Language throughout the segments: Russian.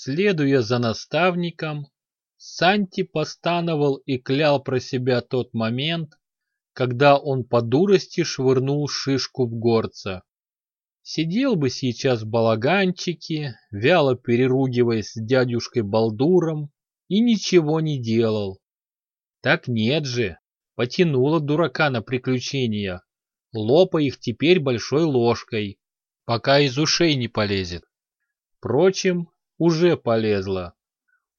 Следуя за наставником, Санти постановал и клял про себя тот момент, когда он по дурости швырнул шишку в горца. Сидел бы сейчас в балаганчике, вяло переругиваясь с дядюшкой Балдуром, и ничего не делал. Так нет же, потянуло дурака на приключения. Лопай их теперь большой ложкой, пока из ушей не полезет. Впрочем, уже полезла.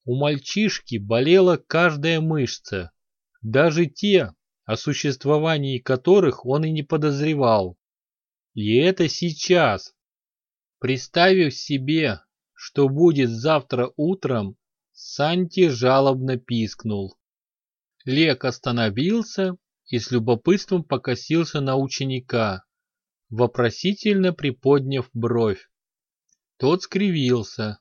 У мальчишки болела каждая мышца, даже те, о существовании которых он и не подозревал. И это сейчас. Представив себе, что будет завтра утром, Санти жалобно пискнул. Лек остановился и с любопытством покосился на ученика, вопросительно приподняв бровь. Тот скривился.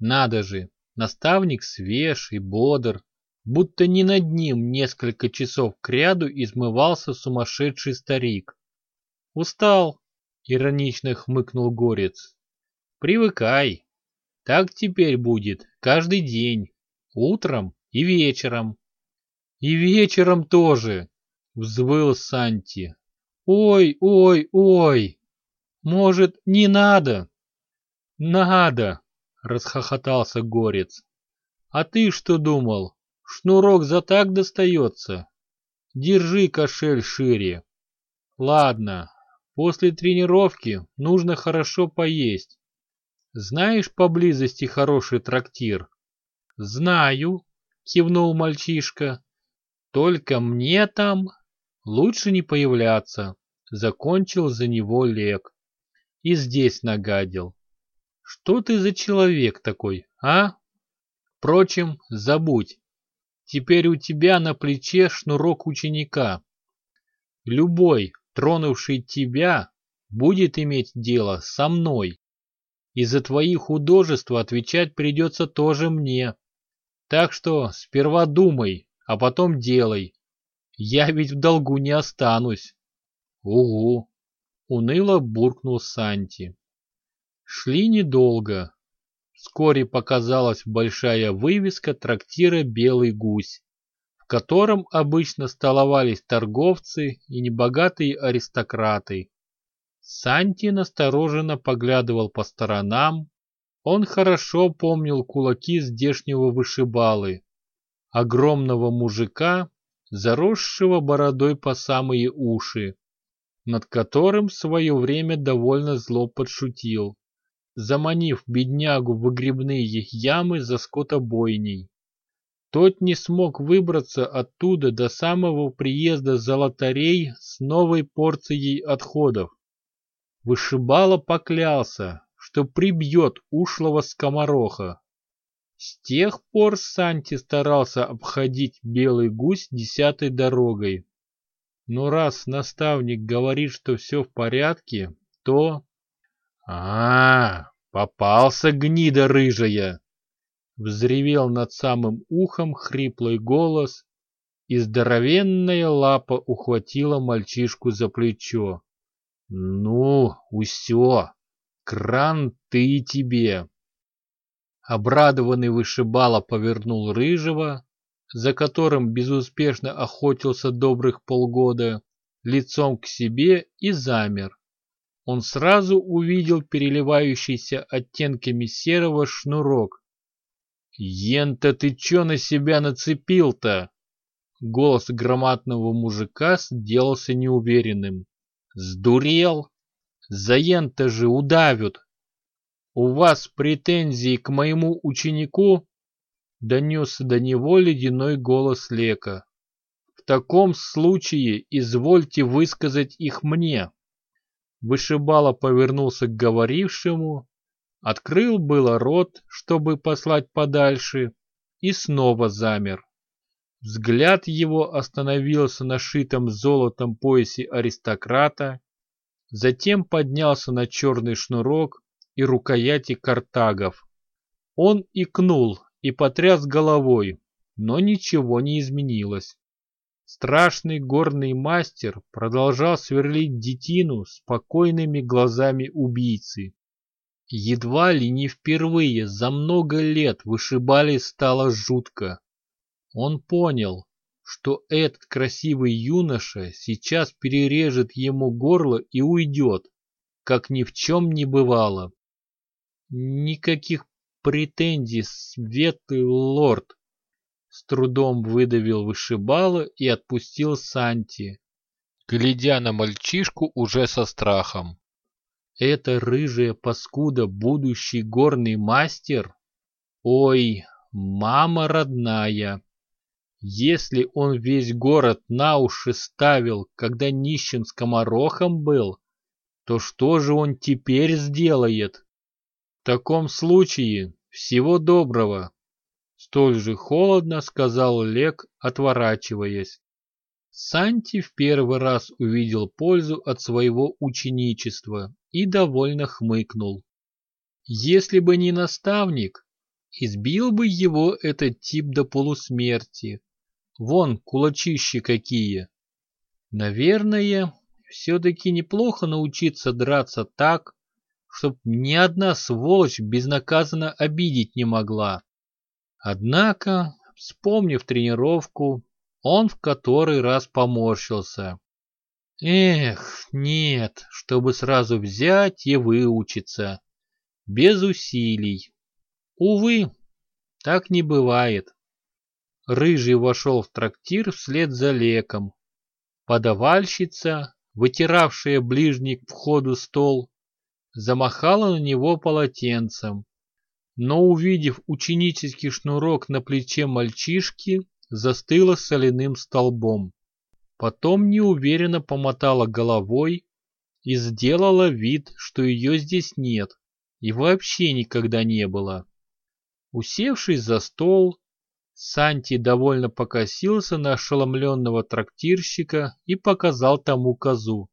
Надо же, наставник свеж и бодр, будто не над ним несколько часов кряду измывался сумасшедший старик. «Устал», — иронично хмыкнул Горец. «Привыкай. Так теперь будет каждый день, утром и вечером». «И вечером тоже», — взвыл Санти. «Ой, ой, ой! Может, не надо?» «Надо!» — расхохотался Горец. «А ты что думал? Шнурок за так достается? Держи кошель шире. Ладно, После тренировки нужно хорошо поесть. Знаешь поблизости хороший трактир? Знаю, кивнул мальчишка. Только мне там лучше не появляться. Закончил за него Лек. И здесь нагадил. Что ты за человек такой, а? Впрочем, забудь. Теперь у тебя на плече шнурок ученика. Любой, тронувший тебя, будет иметь дело со мной. И за твои художества отвечать придется тоже мне. Так что сперва думай, а потом делай. Я ведь в долгу не останусь. Угу, уныло буркнул Санти. Шли недолго. Вскоре показалась большая вывеска трактира «Белый гусь» котором обычно столовались торговцы и небогатые аристократы. Санти настороженно поглядывал по сторонам. Он хорошо помнил кулаки здешнего вышибалы, огромного мужика, заросшего бородой по самые уши, над которым в свое время довольно зло подшутил, заманив беднягу в выгребные ямы за скотобойней. Тот не смог выбраться оттуда до самого приезда золотарей с новой порцией отходов. Вышибало поклялся, что прибьет ушлого скомороха. С тех пор Санти старался обходить белый гусь десятой дорогой. Но раз наставник говорит, что все в порядке, то... а, -а, -а попался гнида рыжая! Взревел над самым ухом хриплый голос, и здоровенная лапа ухватила мальчишку за плечо. «Ну, усё, кран ты тебе!» Обрадованный вышибала повернул рыжего, за которым безуспешно охотился добрых полгода, лицом к себе и замер. Он сразу увидел переливающийся оттенками серого шнурок, «Ента ты чё на себя нацепил-то?» Голос громадного мужика сделался неуверенным. «Сдурел? За ента же удавят! У вас претензии к моему ученику?» Донесся до него ледяной голос Лека. «В таком случае извольте высказать их мне». Вышибало повернулся к говорившему, Открыл было рот, чтобы послать подальше, и снова замер. Взгляд его остановился на шитом золотом поясе аристократа, затем поднялся на черный шнурок и рукояти картагов. Он икнул и потряс головой, но ничего не изменилось. Страшный горный мастер продолжал сверлить детину спокойными глазами убийцы. Едва ли не впервые за много лет вышибали стало жутко. Он понял, что этот красивый юноша сейчас перережет ему горло и уйдет, как ни в чем не бывало. Никаких претензий, светлый лорд. С трудом выдавил вышибала и отпустил Санти, глядя на мальчишку уже со страхом. Это рыжая паскуда будущий горный мастер? Ой, мама родная! Если он весь город на уши ставил, когда нищим скоморохом был, то что же он теперь сделает? В таком случае всего доброго, столь же холодно сказал Лек, отворачиваясь. Санти в первый раз увидел пользу от своего ученичества и довольно хмыкнул. Если бы не наставник, избил бы его этот тип до полусмерти, Вон кулачищи какие. Наверное, все-таки неплохо научиться драться так, чтоб ни одна сволочь безнаказанно обидеть не могла. Однако, вспомнив тренировку, он в который раз поморщился. Эх, нет, чтобы сразу взять и выучиться. Без усилий. Увы, так не бывает. Рыжий вошел в трактир вслед за леком. Подавальщица, вытиравшая ближний к входу стол, замахала на него полотенцем, но, увидев ученический шнурок на плече мальчишки, застыла соляным столбом. Потом неуверенно помотала головой и сделала вид, что ее здесь нет и вообще никогда не было. Усевшись за стол, Санти довольно покосился на ошеломленного трактирщика и показал тому козу.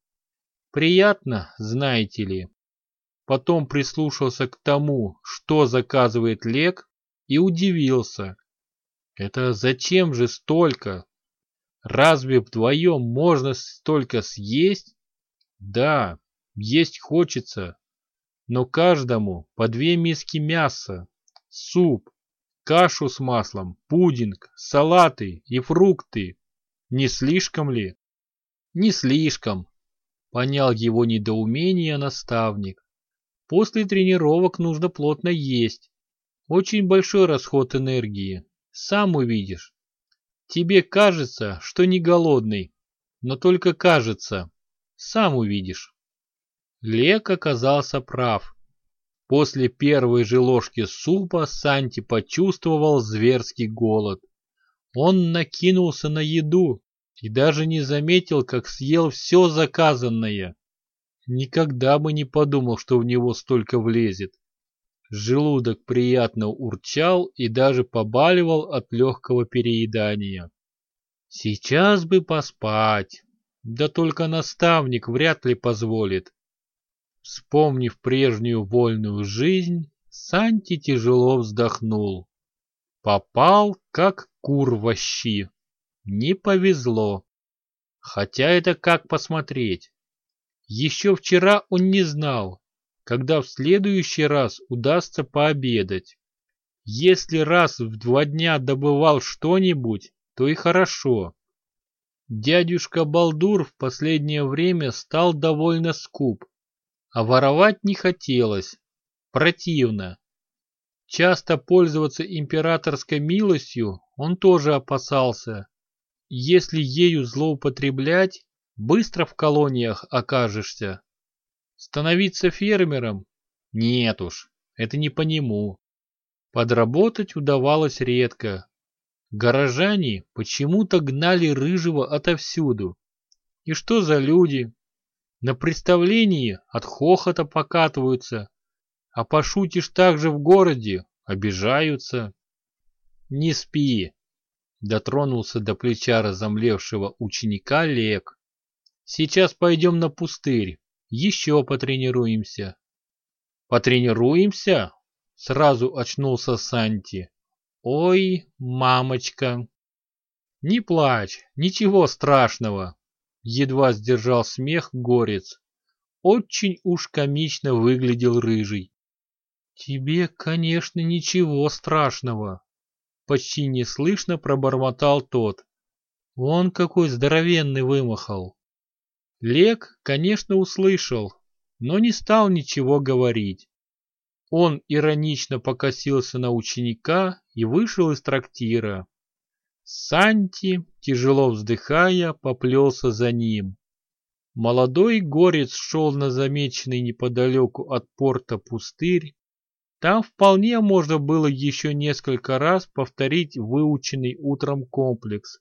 Приятно, знаете ли. Потом прислушался к тому, что заказывает Лек, и удивился. Это зачем же столько? Разве вдвоем можно столько съесть? Да, есть хочется, но каждому по две миски мяса, суп, кашу с маслом, пудинг, салаты и фрукты. Не слишком ли? Не слишком, понял его недоумение наставник. После тренировок нужно плотно есть. Очень большой расход энергии. Сам увидишь. Тебе кажется, что не голодный, но только кажется. Сам увидишь. Лек оказался прав. После первой же ложки супа Санти почувствовал зверский голод. Он накинулся на еду и даже не заметил, как съел все заказанное. Никогда бы не подумал, что в него столько влезет. Желудок приятно урчал и даже побаливал от легкого переедания. Сейчас бы поспать, да только наставник вряд ли позволит. Вспомнив прежнюю вольную жизнь, Санти тяжело вздохнул. Попал, как кур во щи. Не повезло. Хотя это как посмотреть. Еще вчера он не знал, когда в следующий раз удастся пообедать. Если раз в два дня добывал что-нибудь, то и хорошо. Дядюшка Балдур в последнее время стал довольно скуп а воровать не хотелось. Противно. Часто пользоваться императорской милостью он тоже опасался. Если ею злоупотреблять, быстро в колониях окажешься. Становиться фермером? Нет уж, это не по нему. Подработать удавалось редко. Горожане почему-то гнали рыжего отовсюду. И что за люди? На представлении от хохота покатываются, а пошутишь так же в городе, обижаются. Не спи, дотронулся до плеча разомлевшего ученика Лек. Сейчас пойдем на пустырь, еще потренируемся. Потренируемся? Сразу очнулся Санти. Ой, мамочка. Не плачь, ничего страшного, едва сдержал смех горец. Очень уж комично выглядел рыжий. Тебе, конечно, ничего страшного, почти неслышно пробормотал тот. Вон какой здоровенный вымахал. Лек, конечно, услышал, но не стал ничего говорить. Он иронично покосился на ученика и вышел из трактира. Санти, тяжело вздыхая, поплелся за ним. Молодой горец шел на замеченный неподалеку от порта пустырь. Там вполне можно было еще несколько раз повторить выученный утром комплекс,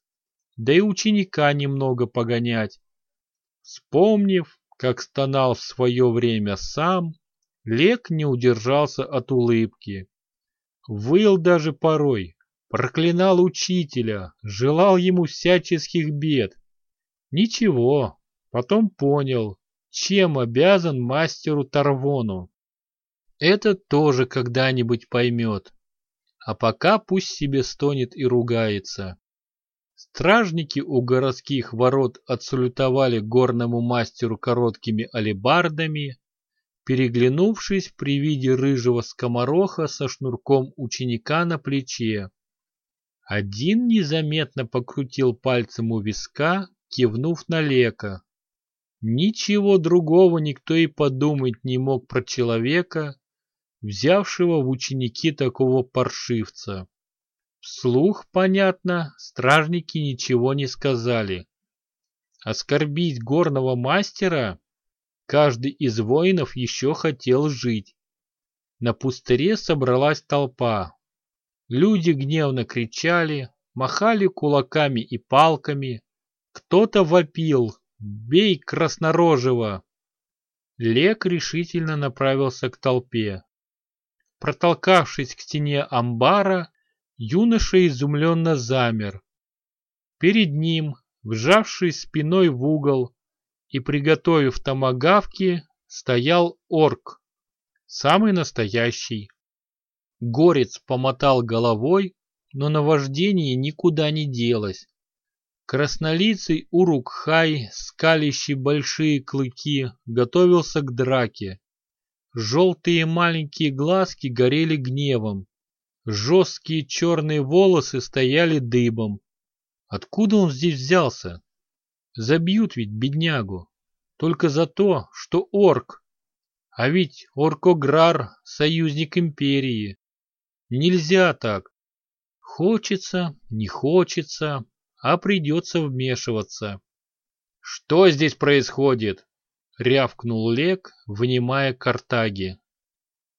да и ученика немного погонять. Вспомнив, как стонал в свое время сам, Лек не удержался от улыбки. Выл даже порой, проклинал учителя, желал ему всяческих бед. Ничего, потом понял, чем обязан мастеру Тарвону. Это тоже когда-нибудь поймет. А пока пусть себе стонет и ругается. Стражники у городских ворот отсалютовали горному мастеру короткими алебардами, переглянувшись при виде рыжего скомороха со шнурком ученика на плече. Один незаметно покрутил пальцем у виска, кивнув на лека. Ничего другого никто и подумать не мог про человека, взявшего в ученики такого паршивца. Вслух, понятно, стражники ничего не сказали. Оскорбить горного мастера Каждый из воинов еще хотел жить. На пустыре собралась толпа. Люди гневно кричали, махали кулаками и палками. Кто-то вопил «Бей краснорожего!». Лек решительно направился к толпе. Протолкавшись к стене амбара, юноша изумленно замер. Перед ним, вжавшись спиной в угол, и, приготовив томагавки, стоял орк, самый настоящий. Горец помотал головой, но наваждение никуда не делось. Краснолицый Урукхай, скалящий большие клыки, готовился к драке. Желтые маленькие глазки горели гневом. Жесткие черные волосы стояли дыбом. Откуда он здесь взялся? Забьют ведь беднягу. Только за то, что орк. А ведь Оркограр — союзник империи. Нельзя так. Хочется, не хочется, а придется вмешиваться. «Что здесь происходит?» — рявкнул Лек, внимая Картаги.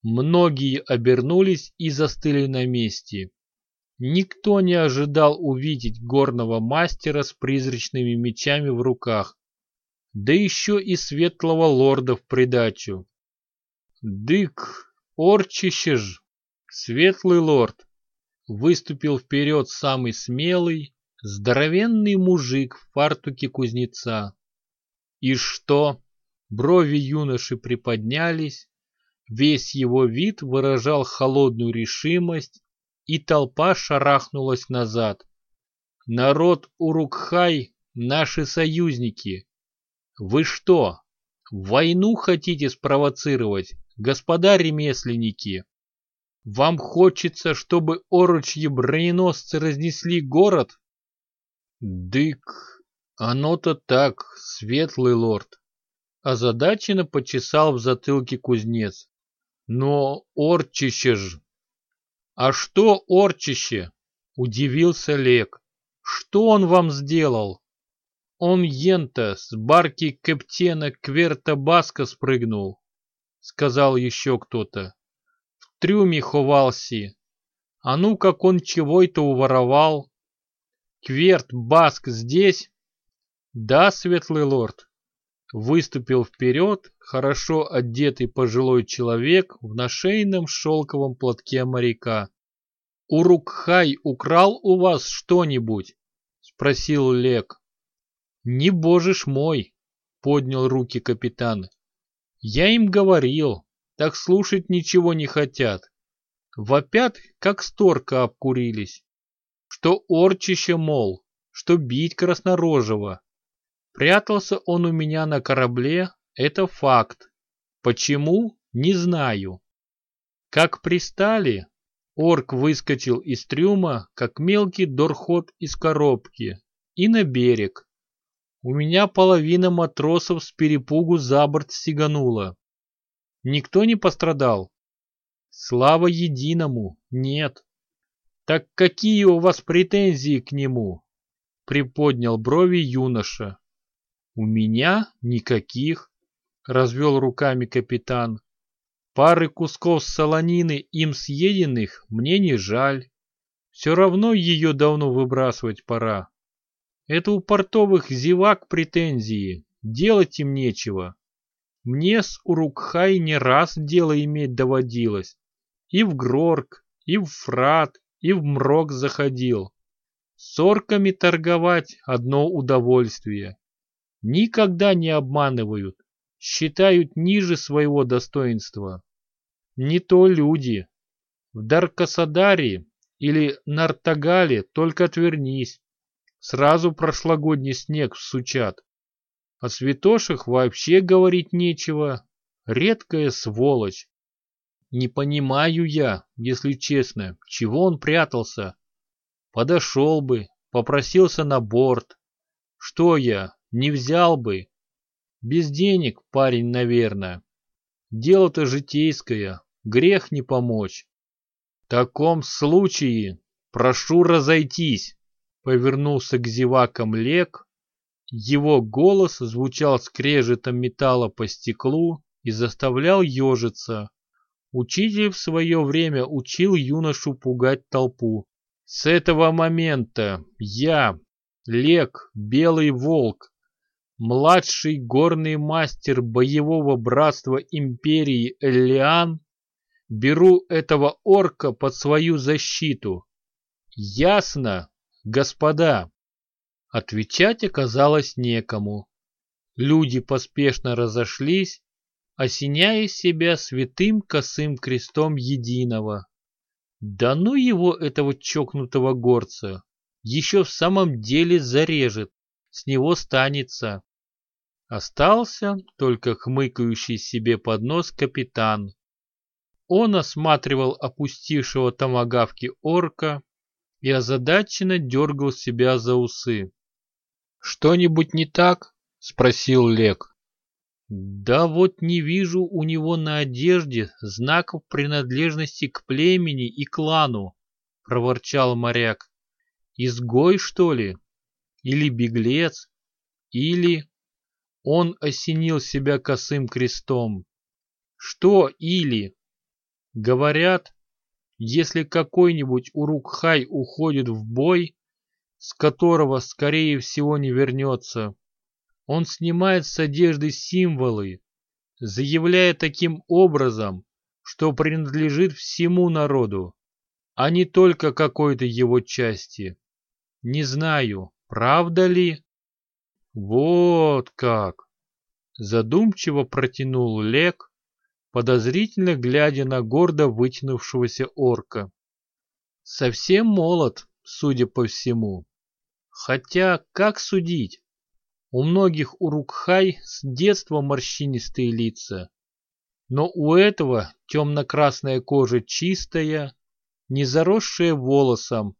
Многие обернулись и застыли на месте. Никто не ожидал увидеть горного мастера с призрачными мечами в руках, да еще и светлого лорда в придачу. Дык, орчище ж, светлый лорд, выступил вперед самый смелый, здоровенный мужик в фартуке кузнеца. И что? Брови юноши приподнялись, весь его вид выражал холодную решимость и толпа шарахнулась назад. Народ Урукхай — наши союзники. Вы что, войну хотите спровоцировать, господа ремесленники? Вам хочется, чтобы орочьи броненосцы разнесли город? Дык, оно-то так, светлый лорд. Озадаченно почесал в затылке кузнец. Но орчище ж «А что, орчище?» — удивился Лек. «Что он вам сделал?» «Он ента с барки каптена Кверта Баска спрыгнул», — сказал еще кто-то. «В трюме ховался. А ну, как он чего-то уворовал». «Кверт Баск здесь?» «Да, светлый лорд», выступил вперед хорошо одетый пожилой человек в нашейном шелковом платке моряка. «Урукхай украл у вас что-нибудь?» — спросил Лек. «Не божишь мой!» — поднял руки капитан. «Я им говорил, так слушать ничего не хотят. Вопят, как сторка обкурились. Что орчище, мол, что бить краснорожего. Прятался он у меня на корабле, это факт. Почему? Не знаю. Как пристали, орк выскочил из трюма, как мелкий дорход из коробки, и на берег. У меня половина матросов с перепугу за борт сиганула. Никто не пострадал? Слава единому, нет. Так какие у вас претензии к нему? Приподнял брови юноша. У меня никаких, развел руками капитан. Пары кусков солонины им съеденных мне не жаль. Все равно ее давно выбрасывать пора. Это у портовых зевак претензии, делать им нечего. Мне с Урукхай не раз дело иметь доводилось. И в Грорк, и в Фрат, и в Мрок заходил. С торговать одно удовольствие. Никогда не обманывают, считают ниже своего достоинства. Не то люди. В Даркасадаре или Нартагале только отвернись. Сразу прошлогодний снег всучат. О святошах вообще говорить нечего. Редкая сволочь. Не понимаю я, если честно, чего он прятался. Подошел бы, попросился на борт. Что я, не взял бы? Без денег парень, наверное. Дело-то житейское, грех не помочь. В таком случае прошу разойтись, повернулся к зевакам Лек. Его голос звучал скрежетом металла по стеклу и заставлял ежиться. Учитель в свое время учил юношу пугать толпу. С этого момента я, Лек, Белый Волк, младший горный мастер боевого братства империи Эллиан, беру этого орка под свою защиту. Ясно, господа? Отвечать оказалось некому. Люди поспешно разошлись, осеняя себя святым косым крестом единого. Да ну его, этого чокнутого горца, еще в самом деле зарежет, с него станется. Остался только хмыкающий себе под нос капитан. Он осматривал опустившего томагавки орка и озадаченно дергал себя за усы. «Что-нибудь не так?» — спросил Лек. Да вот не вижу у него на одежде знаков принадлежности к племени и клану, проворчал моряк. Изгой, что ли? Или беглец? Или... Он осенил себя косым крестом. Что или? Говорят, если какой-нибудь Урукхай уходит в бой, с которого, скорее всего, не вернется, он снимает с одежды символы, заявляя таким образом, что принадлежит всему народу, а не только какой-то его части. Не знаю, правда ли? Вот как! Задумчиво протянул Лек, подозрительно глядя на гордо вытянувшегося орка. Совсем молод, судя по всему. Хотя, как судить? У многих урукхай с детства морщинистые лица, но у этого темно-красная кожа чистая, не заросшая волосом,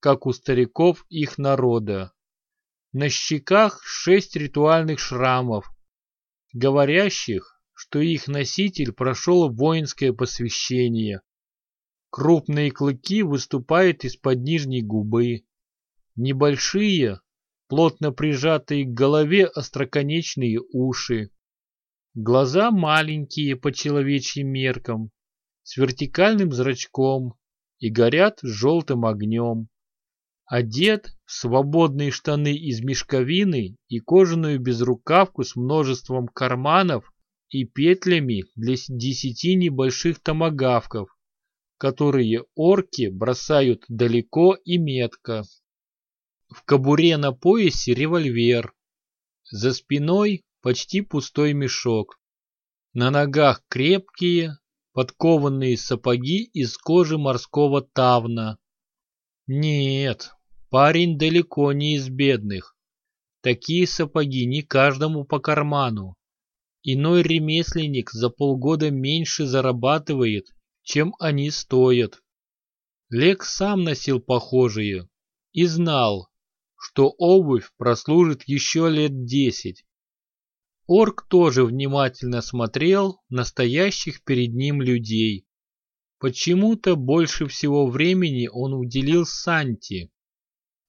как у стариков их народа. На щеках шесть ритуальных шрамов, говорящих, что их носитель прошел воинское посвящение. Крупные клыки выступают из-под нижней губы. Небольшие, плотно прижатые к голове остроконечные уши. Глаза маленькие по человечьим меркам, с вертикальным зрачком и горят желтым огнем. Одет свободные штаны из мешковины и кожаную безрукавку с множеством карманов и петлями для десяти небольших томагавков, которые орки бросают далеко и метко. В кобуре на поясе револьвер. За спиной почти пустой мешок. На ногах крепкие, подкованные сапоги из кожи морского тавна. Нет, парень далеко не из бедных. Такие сапоги не каждому по карману. Иной ремесленник за полгода меньше зарабатывает, чем они стоят. Лек сам носил похожие и знал, что обувь прослужит еще лет десять. Орк тоже внимательно смотрел на стоящих перед ним людей. Почему-то больше всего времени он уделил Санти.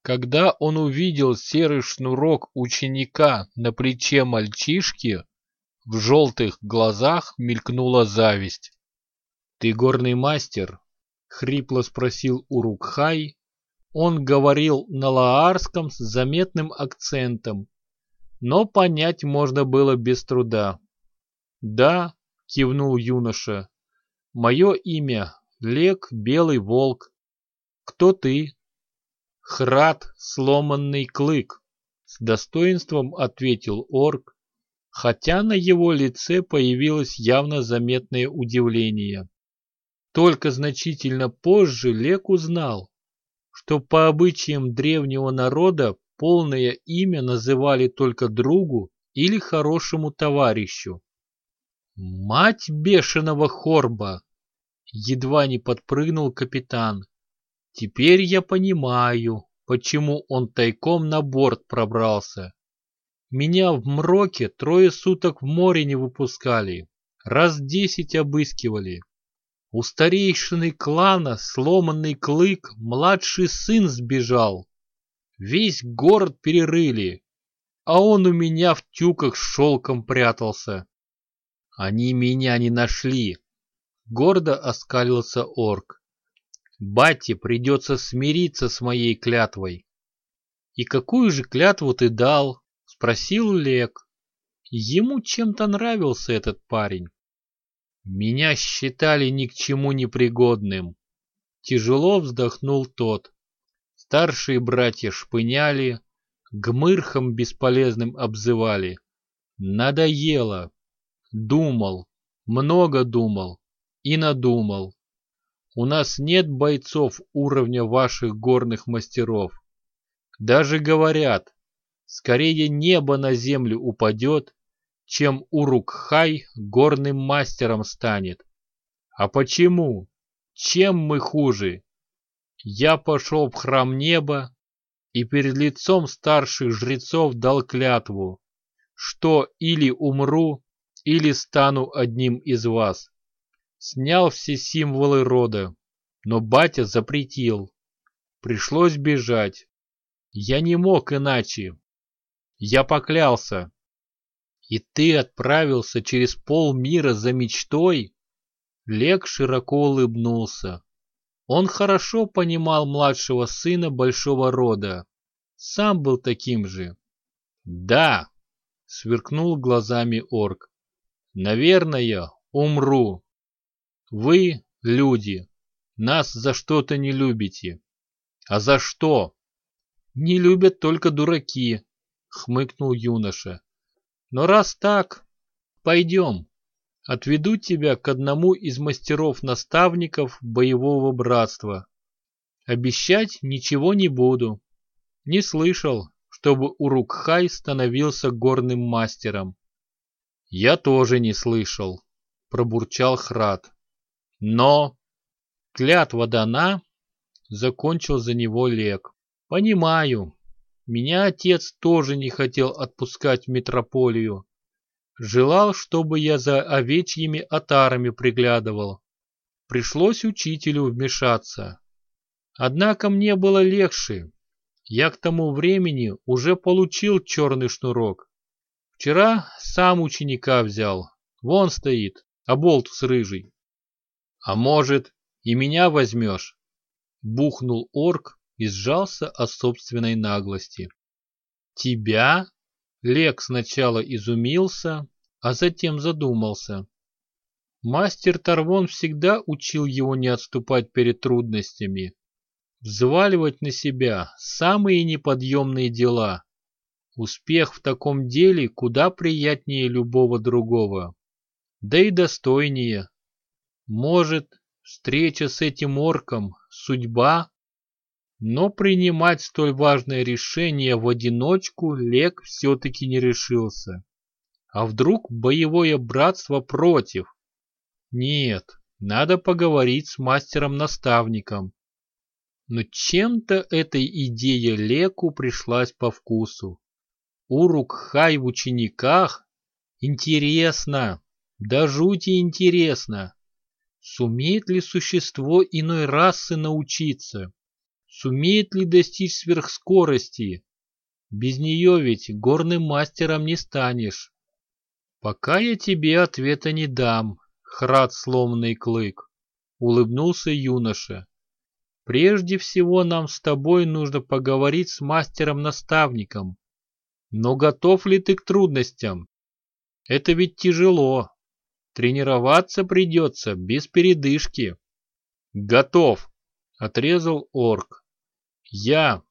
Когда он увидел серый шнурок ученика на плече мальчишки, в желтых глазах мелькнула зависть. «Ты горный мастер?» — хрипло спросил Урукхай. Он говорил на лаарском с заметным акцентом, но понять можно было без труда. «Да», — кивнул юноша, — «мое имя Лек Белый Волк. Кто ты?» «Храд Сломанный Клык», — с достоинством ответил орк, хотя на его лице появилось явно заметное удивление. Только значительно позже Лек узнал, что по обычаям древнего народа полное имя называли только другу или хорошему товарищу. «Мать бешеного Хорба!» Едва не подпрыгнул капитан. «Теперь я понимаю, почему он тайком на борт пробрался. Меня в мроке трое суток в море не выпускали, раз десять обыскивали. У старейшины клана сломанный клык младший сын сбежал. Весь город перерыли, а он у меня в тюках с шелком прятался. Они меня не нашли. Гордо оскалился орк. Бате придется смириться с моей клятвой. И какую же клятву ты дал? Спросил Лек. Ему чем-то нравился этот парень. Меня считали ни к чему непригодным. Тяжело вздохнул тот. Старшие братья шпыняли, гмырхом бесполезным обзывали. Надоело. Думал, много думал и надумал. У нас нет бойцов уровня ваших горных мастеров. Даже говорят, скорее небо на землю упадет, чем Урукхай горным мастером станет. А почему? Чем мы хуже? Я пошел в храм неба и перед лицом старших жрецов дал клятву, что или умру, или стану одним из вас. Снял все символы рода, но батя запретил. Пришлось бежать. Я не мог иначе. Я поклялся. И ты отправился через полмира за мечтой? Лек широко улыбнулся. Он хорошо понимал младшего сына большого рода. Сам был таким же. «Да!» — сверкнул глазами орк. «Наверное, умру. Вы, люди, нас за что-то не любите. А за что?» «Не любят только дураки», — хмыкнул юноша. «Но раз так, пойдем». Отведу тебя к одному из мастеров-наставников боевого братства. Обещать ничего не буду. Не слышал, чтобы Урукхай становился горным мастером. Я тоже не слышал, пробурчал Храд. Но клятва дана, закончил за него Лек. Понимаю, меня отец тоже не хотел отпускать в метрополию. Желал, чтобы я за овечьими отарами приглядывал. Пришлось учителю вмешаться. Однако мне было легче. Я к тому времени уже получил черный шнурок. Вчера сам ученика взял. Вон стоит, а болтус рыжий. А может, и меня возьмешь? Бухнул орк и сжался от собственной наглости. Тебя? Лек сначала изумился, а затем задумался. Мастер Тарвон всегда учил его не отступать перед трудностями, взваливать на себя самые неподъемные дела. Успех в таком деле куда приятнее любого другого, да и достойнее. Может, встреча с этим орком – судьба? Но принимать столь важное решение в одиночку Лек все-таки не решился. А вдруг боевое братство против? Нет, надо поговорить с мастером-наставником. Но чем-то эта идея Леку пришлась по вкусу. Урук-хай в учениках? Интересно, да жути интересно. Сумеет ли существо иной расы научиться? Сумеет ли достичь сверхскорости? Без нее ведь горным мастером не станешь. Пока я тебе ответа не дам, храд сломанный клык, улыбнулся юноша. Прежде всего нам с тобой нужно поговорить с мастером-наставником. Но готов ли ты к трудностям? Это ведь тяжело. Тренироваться придется без передышки. Готов, отрезал орк. Я,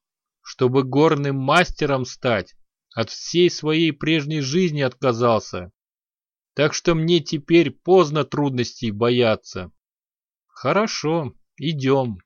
чтобы горным мастером стать, от всей своей прежней жизни отказался. Так что мне теперь поздно трудностей бояться. Хорошо, идем.